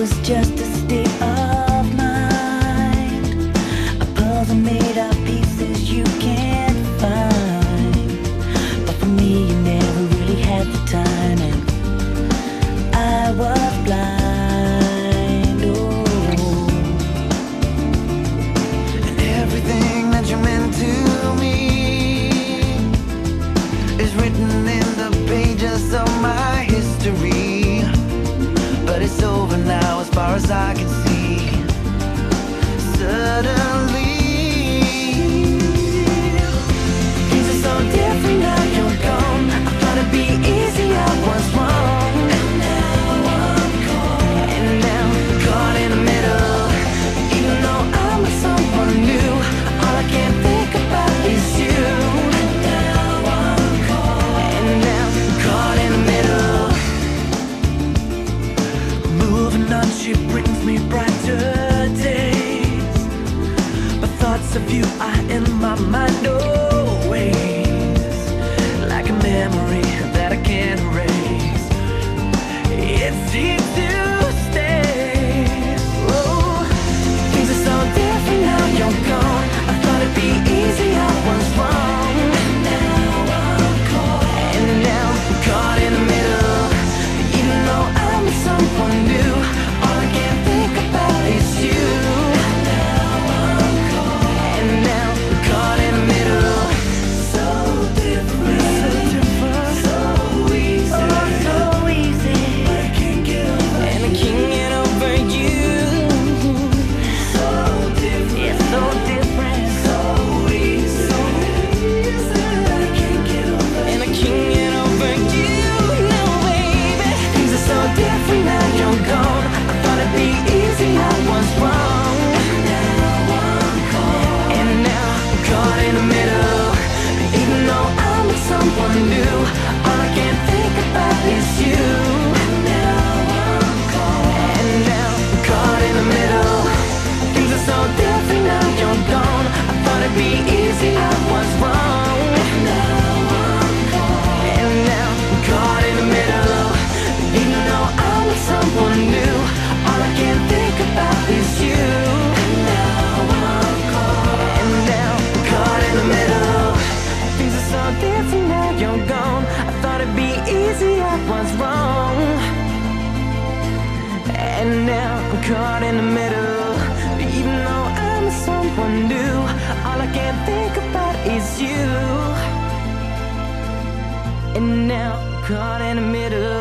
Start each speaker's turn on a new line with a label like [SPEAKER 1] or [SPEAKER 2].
[SPEAKER 1] was just a state of mind. A puzzle made of pieces you can't find. But for me you never really had the time And I was blind, oh.
[SPEAKER 2] And everything that you meant to me Is written in the pages of my history. But it's over now as far as I can see. Suddenly. she brings me brighter days. But thoughts of you are in my mind always, like a memory that I can't erase.
[SPEAKER 1] It's easy. And now I'm caught in the middle. Even though I'm someone new All I can think about is you. And now I'm caught in the middle.